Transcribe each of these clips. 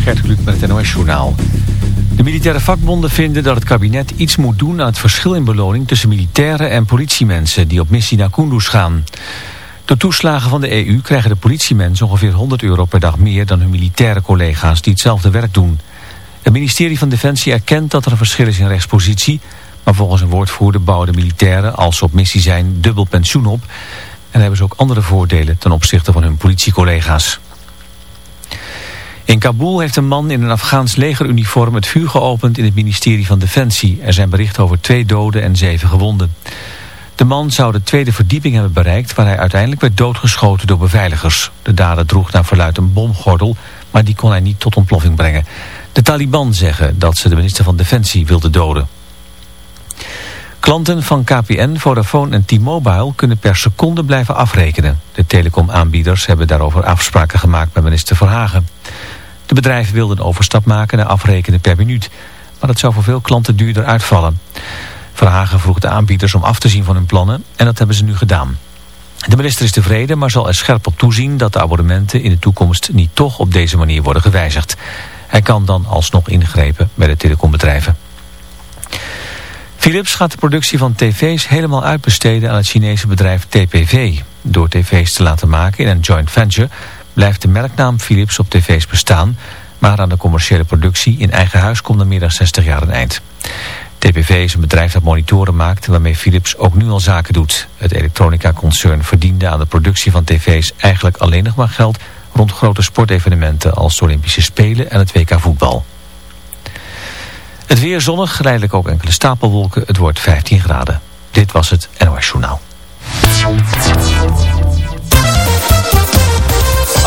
Gert Kluk met het NOS-journaal. De militaire vakbonden vinden dat het kabinet iets moet doen aan het verschil in beloning tussen militairen en politiemensen die op missie naar Kunduz gaan. Door toeslagen van de EU krijgen de politiemensen ongeveer 100 euro per dag meer dan hun militaire collega's die hetzelfde werk doen. Het ministerie van Defensie erkent dat er een verschil is in rechtspositie, maar volgens een woordvoerder bouwen de militairen als ze op missie zijn dubbel pensioen op en hebben ze ook andere voordelen ten opzichte van hun politiecollega's. In Kabul heeft een man in een Afghaans legeruniform het vuur geopend in het ministerie van Defensie. Er zijn berichten over twee doden en zeven gewonden. De man zou de tweede verdieping hebben bereikt waar hij uiteindelijk werd doodgeschoten door beveiligers. De dader droeg naar verluid een bomgordel, maar die kon hij niet tot ontploffing brengen. De Taliban zeggen dat ze de minister van Defensie wilden doden. Klanten van KPN, Vodafone en T-Mobile kunnen per seconde blijven afrekenen. De telecomaanbieders hebben daarover afspraken gemaakt met minister Verhagen. De bedrijven wilden een overstap maken naar afrekenen per minuut. Maar dat zou voor veel klanten duurder uitvallen. Verhagen vroeg de aanbieders om af te zien van hun plannen en dat hebben ze nu gedaan. De minister is tevreden, maar zal er scherp op toezien dat de abonnementen in de toekomst niet toch op deze manier worden gewijzigd. Hij kan dan alsnog ingrepen bij de telecombedrijven. Philips gaat de productie van tv's helemaal uitbesteden aan het Chinese bedrijf TPV. Door tv's te laten maken in een joint venture blijft de merknaam Philips op tv's bestaan, maar aan de commerciële productie in eigen huis komt er meer dan 60 jaar een eind. TPV is een bedrijf dat monitoren maakt waarmee Philips ook nu al zaken doet. Het elektronica-concern verdiende aan de productie van tv's eigenlijk alleen nog maar geld rond grote sportevenementen als de Olympische Spelen en het WK voetbal. Het weer zonnig, geleidelijk ook enkele stapelwolken. Het wordt 15 graden. Dit was het NOS Journaal.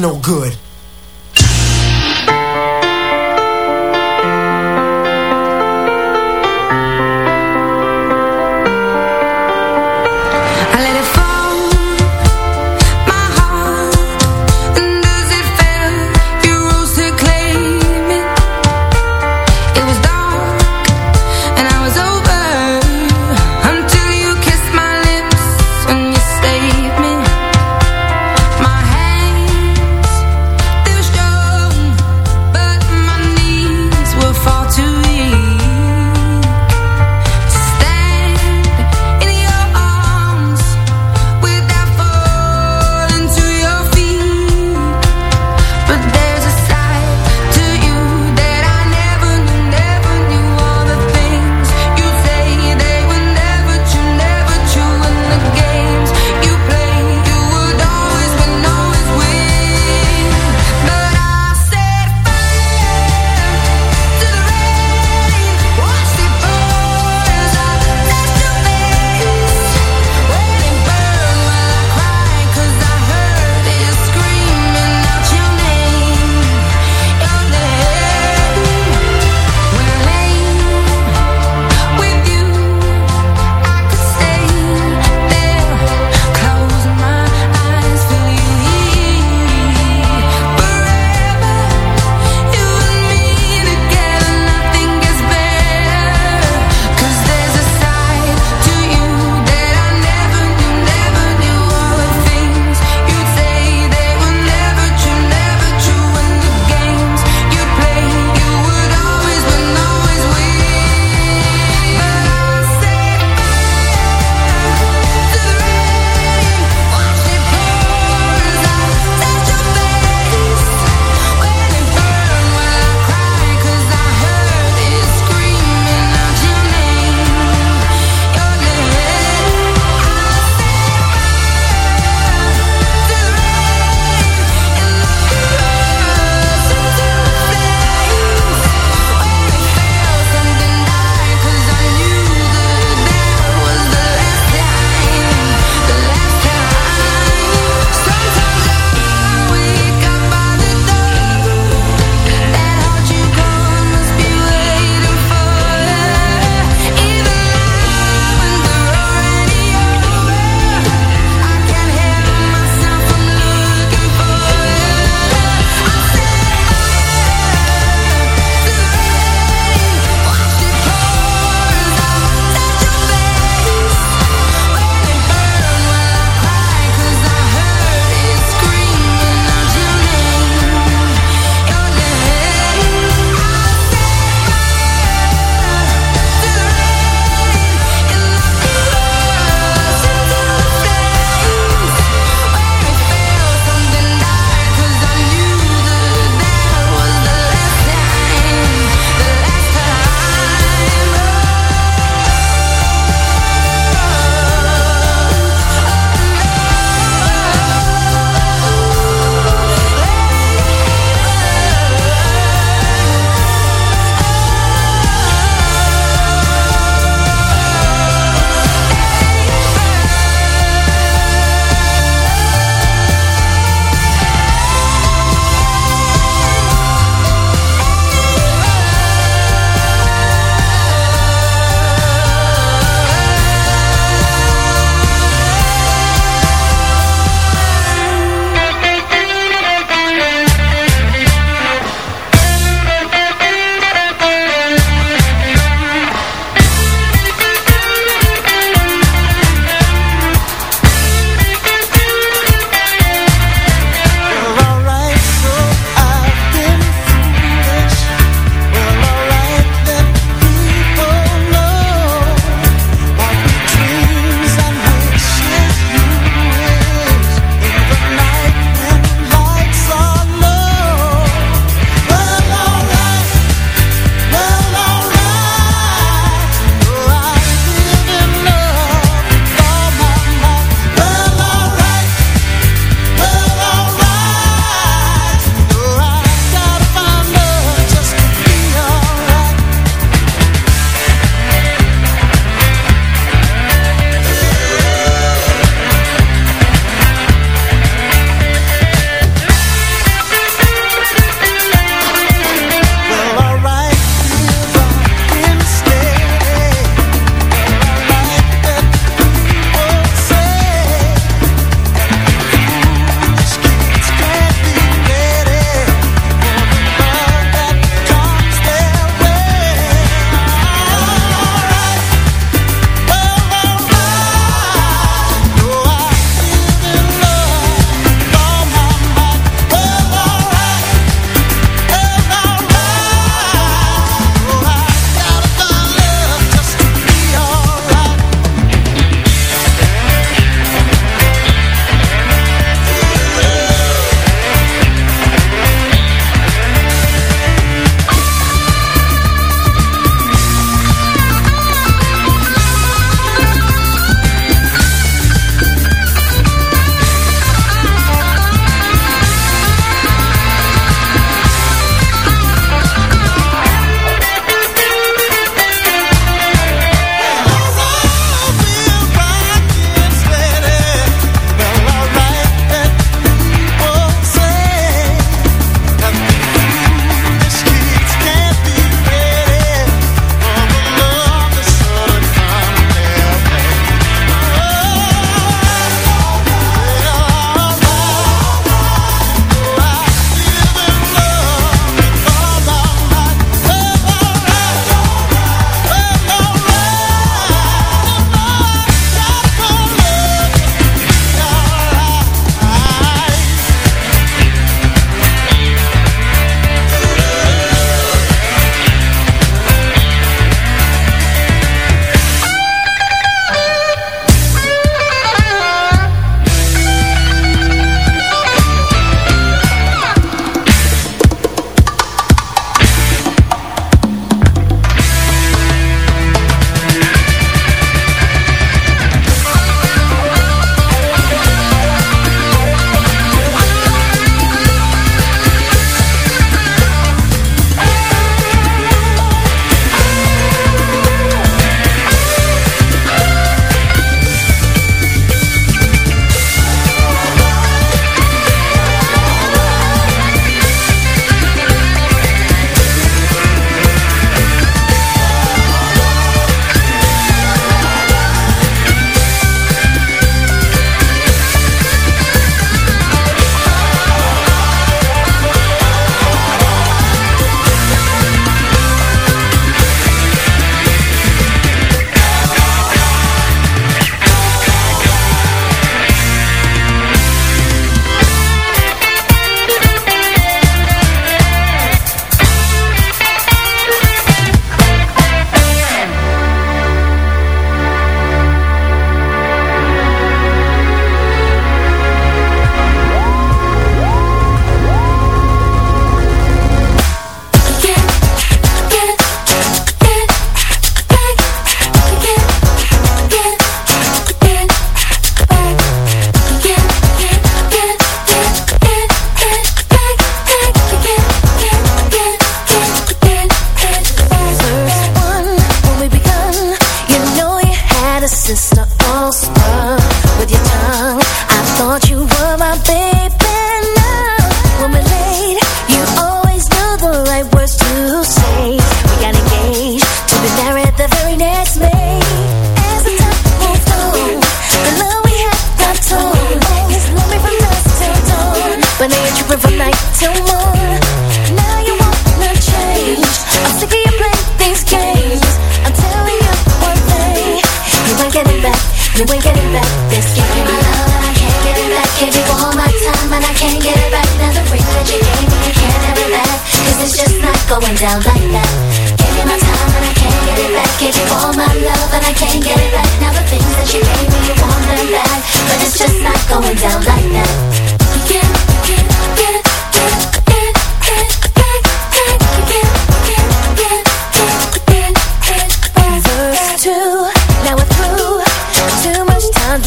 No good.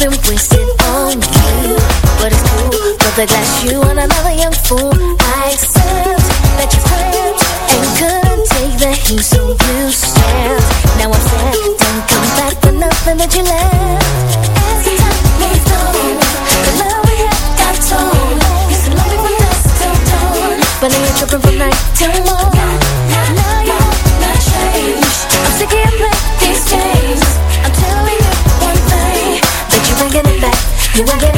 been wasted on you. But it's cool, but the glass you and another young fool. You will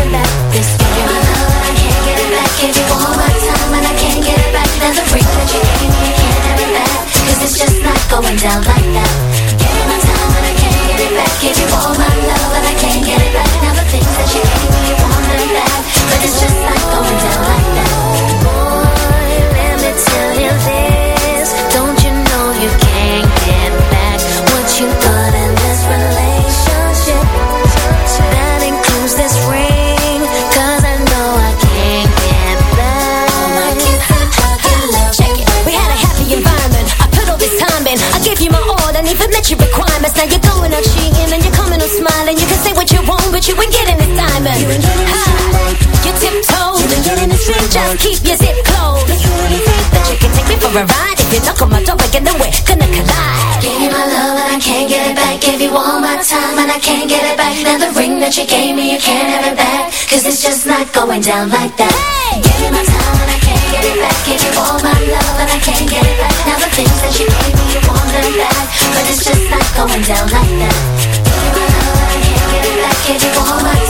you just keep your zip closed. Do you really think that you can take me for a ride? If you knock on my door again, then we're gonna collide. Give you my love and I can't get it back. Give you all my time and I can't get it back. Now the ring that you gave me, you can't have it back. Cause it's just not going down like that. Hey! Give you my time and I can't get it back. Give you all my love and I can't get it back. Now the things that you gave me, you want them back. But it's just not going down like that. Give you my love and I can't get it back. Give you all my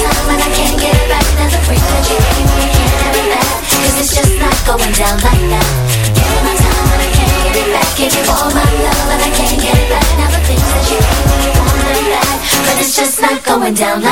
going down like that. Give me my time and I can't get it back. Give you all my love and I can't get it back. Now the things that you want them back, but it's just not going down like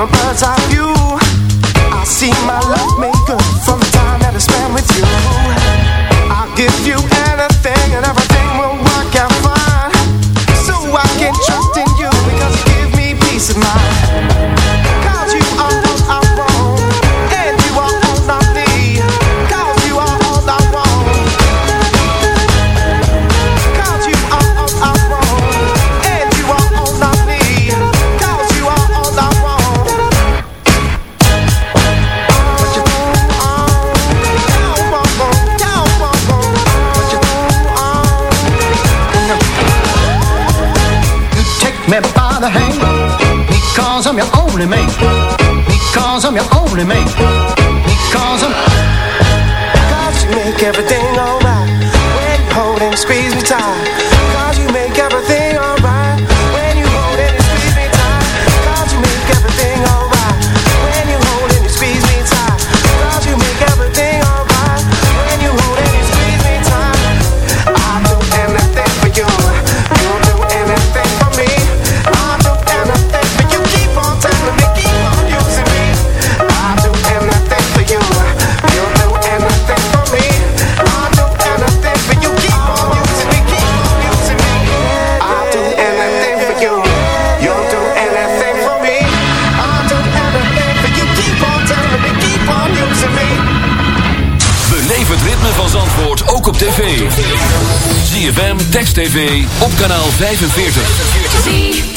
I'm a bird's eye only mate. Because I'm your only mate. Because I'm. Because you make everything. TV op kanaal 45.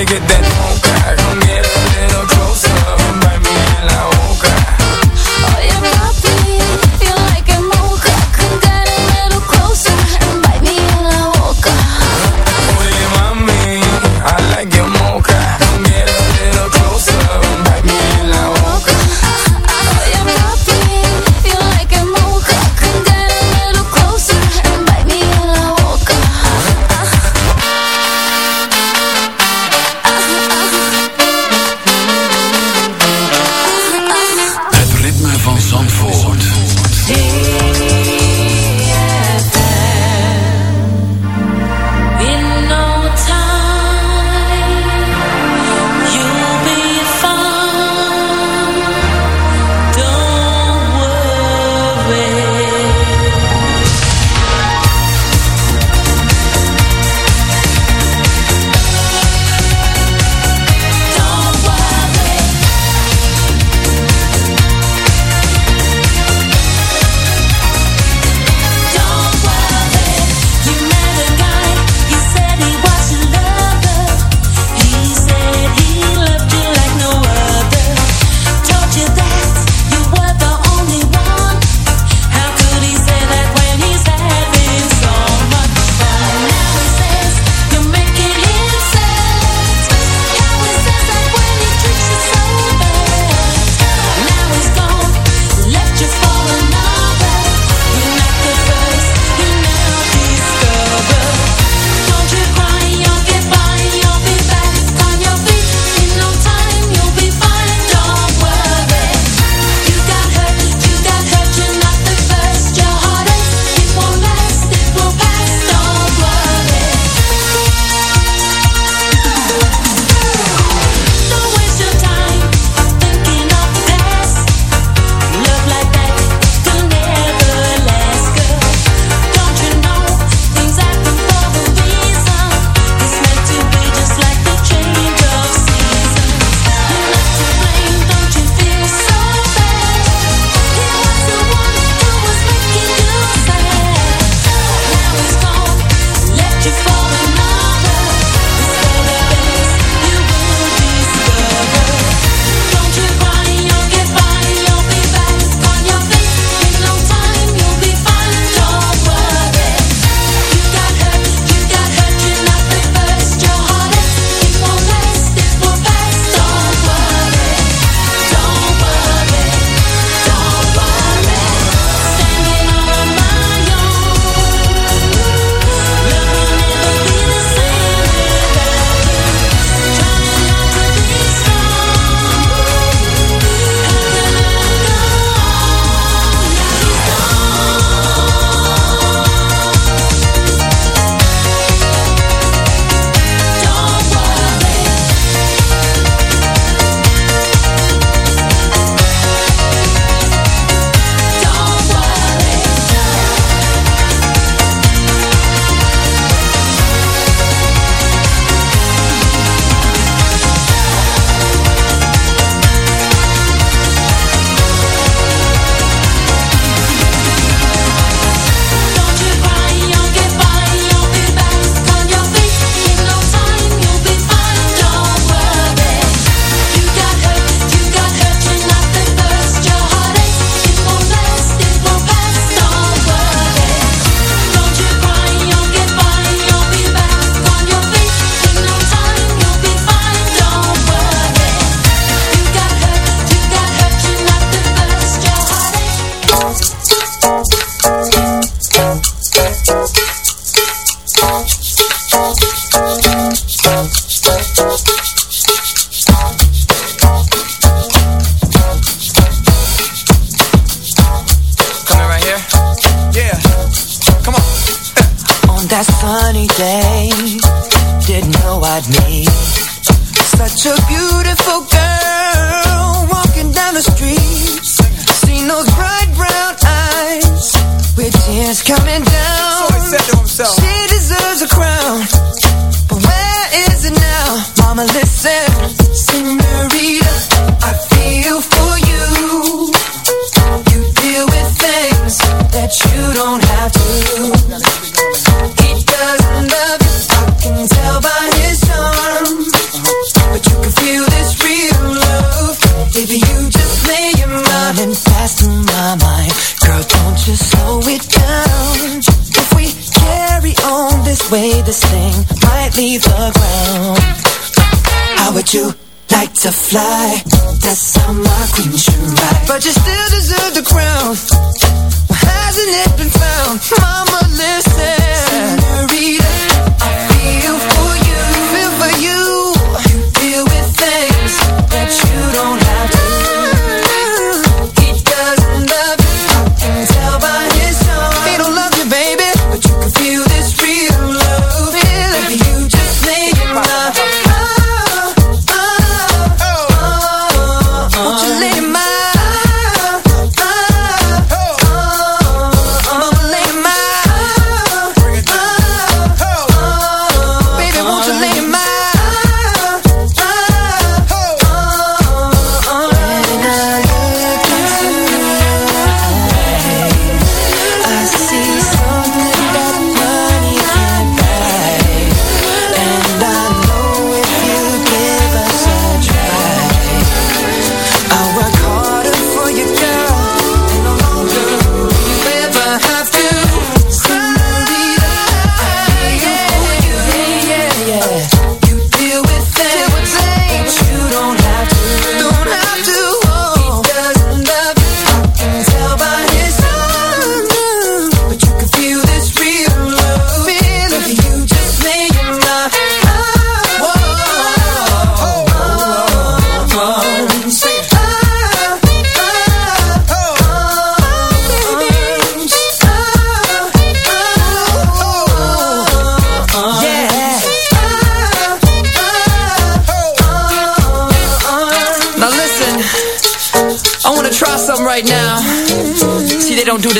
Me get that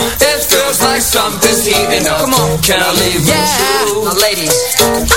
it feels like something's heating up. Come on, can I leave yeah. you? Now, ladies.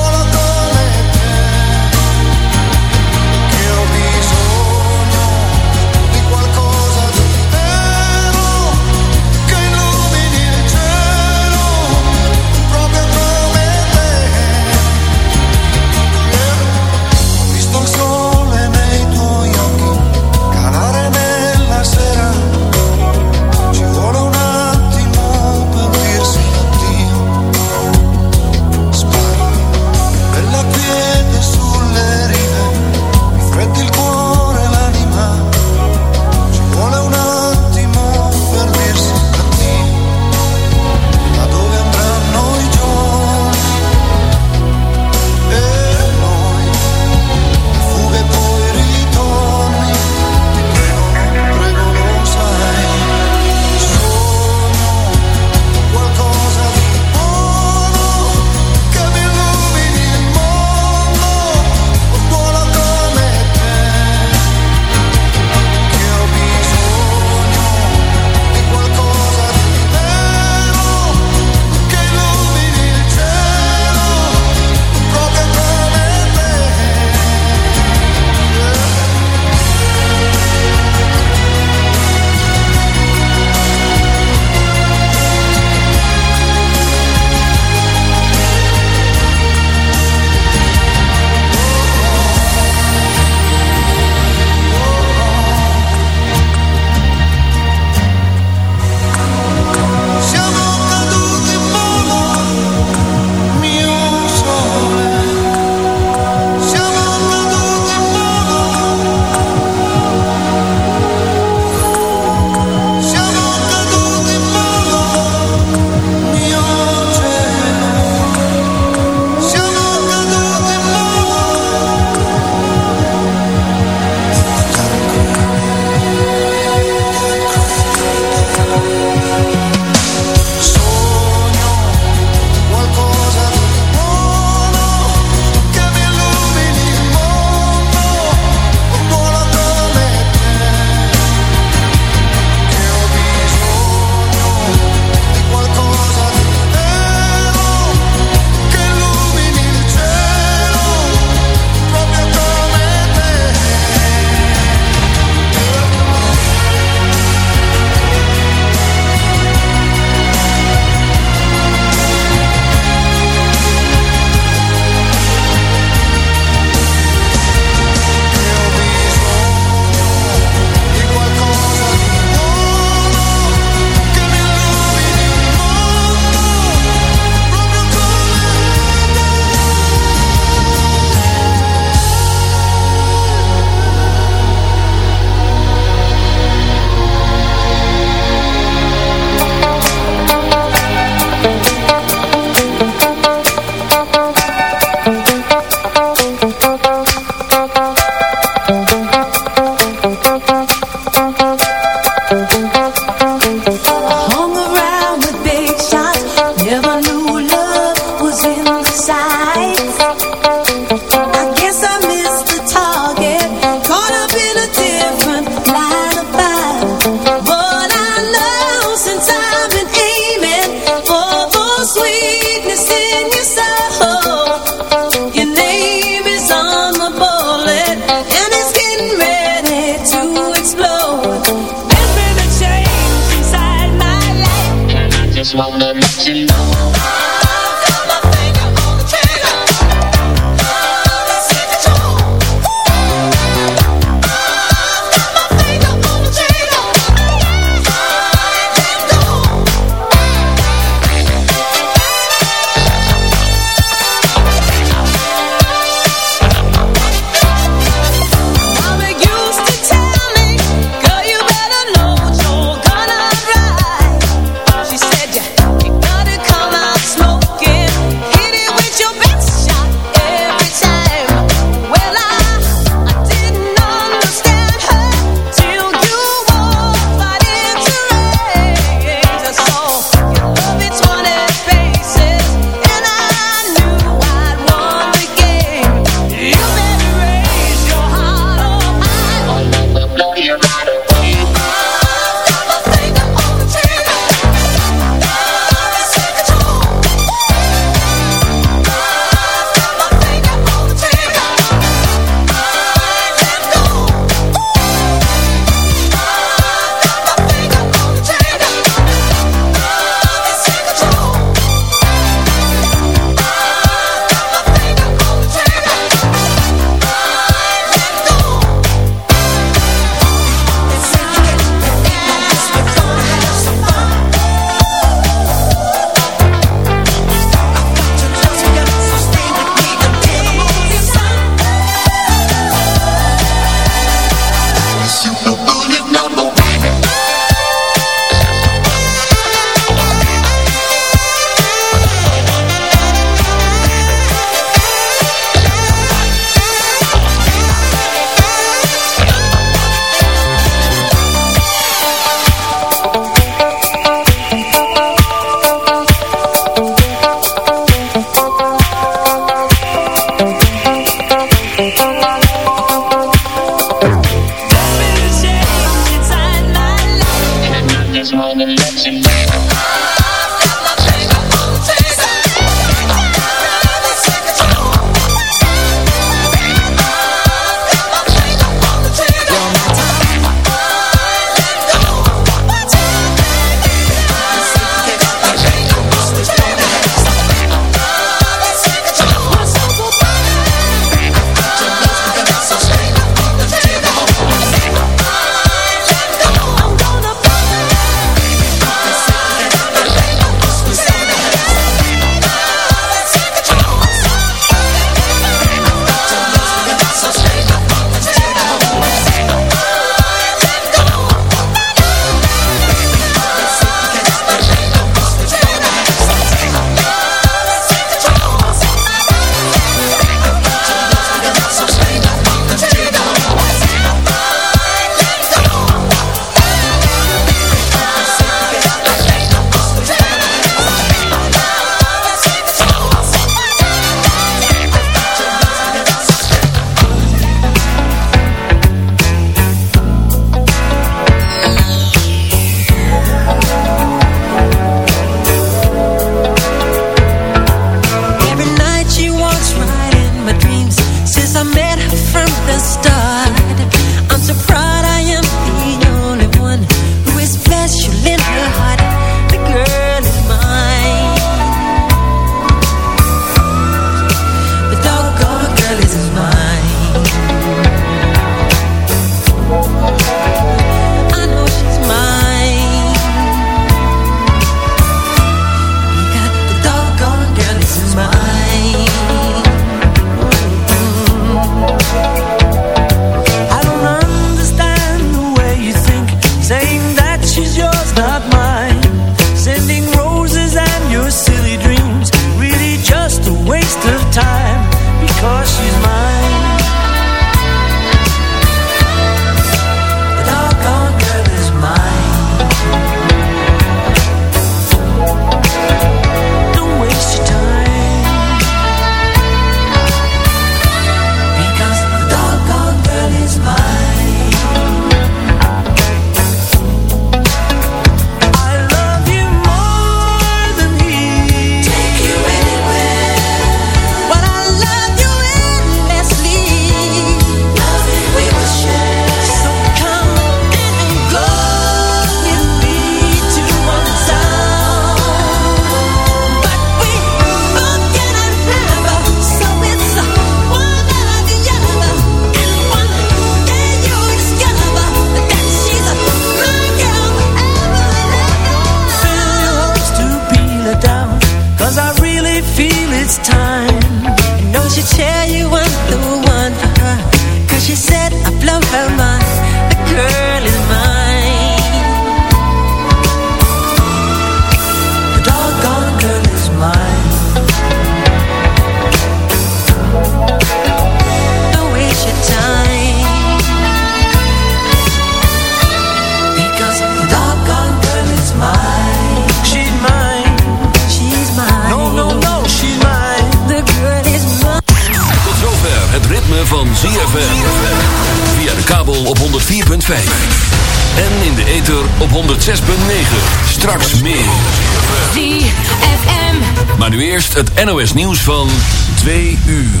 NOS nieuws van 2 uur.